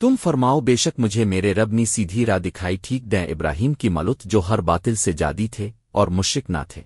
تم فرماؤ بے شک مجھے میرے رب نے سیدھی راہ دکھائی ٹھیک دیں ابراہیم کی ملت جو ہر باطل سے جادی تھے اور مشرک نہ تھے۔